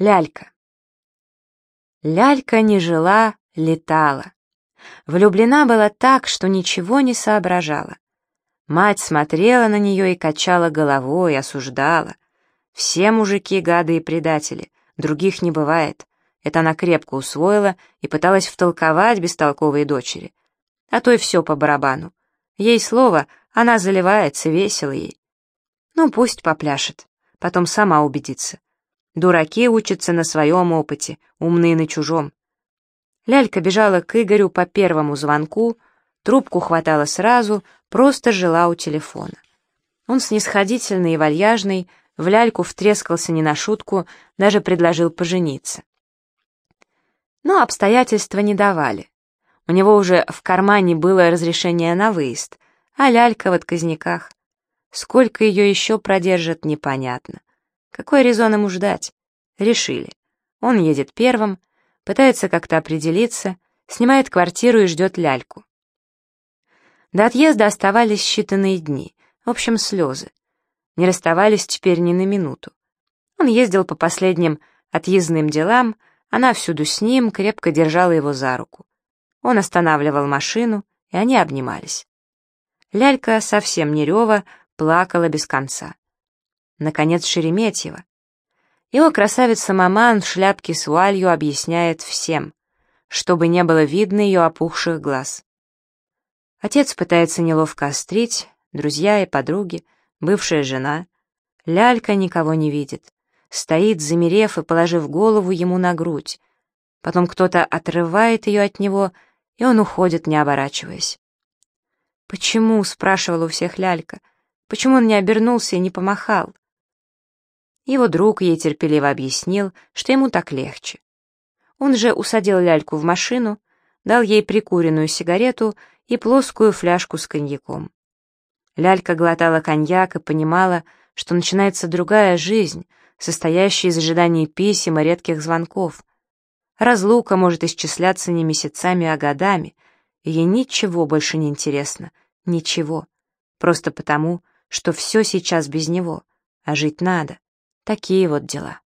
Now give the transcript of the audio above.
Лялька. Лялька не жила, летала. Влюблена была так, что ничего не соображала. Мать смотрела на нее и качала головой, осуждала. Все мужики гады и предатели, других не бывает. Это она крепко усвоила и пыталась втолковать бестолковой дочери. А то и все по барабану. Ей слово, она заливается, весело ей. Ну, пусть попляшет, потом сама убедится. Дураки учатся на своем опыте, умные на чужом. Лялька бежала к Игорю по первому звонку, трубку хватала сразу, просто жила у телефона. Он снисходительный и вальяжный, в ляльку втрескался не на шутку, даже предложил пожениться. Но обстоятельства не давали. У него уже в кармане было разрешение на выезд, а лялька в отказниках. Сколько ее еще продержат, непонятно. Какой резон ему ждать? Решили. Он едет первым, пытается как-то определиться, снимает квартиру и ждет ляльку. До отъезда оставались считанные дни, в общем, слезы. Не расставались теперь ни на минуту. Он ездил по последним отъездным делам, она всюду с ним, крепко держала его за руку. Он останавливал машину, и они обнимались. Лялька, совсем не рева, плакала без конца наконец, Шереметьево. Его красавица-маман в шляпке с вуалью объясняет всем, чтобы не было видно ее опухших глаз. Отец пытается неловко острить, друзья и подруги, бывшая жена. Лялька никого не видит, стоит, замерев и положив голову ему на грудь. Потом кто-то отрывает ее от него, и он уходит, не оборачиваясь. «Почему?» — спрашивала у всех Лялька. «Почему он не обернулся и не помахал?» Его друг ей терпеливо объяснил, что ему так легче. Он же усадил ляльку в машину, дал ей прикуренную сигарету и плоскую фляжку с коньяком. Лялька глотала коньяк и понимала, что начинается другая жизнь, состоящая из ожидания писем и редких звонков. Разлука может исчисляться не месяцами, а годами, ей ничего больше не интересно, ничего, просто потому, что все сейчас без него, а жить надо. Такие вот дела.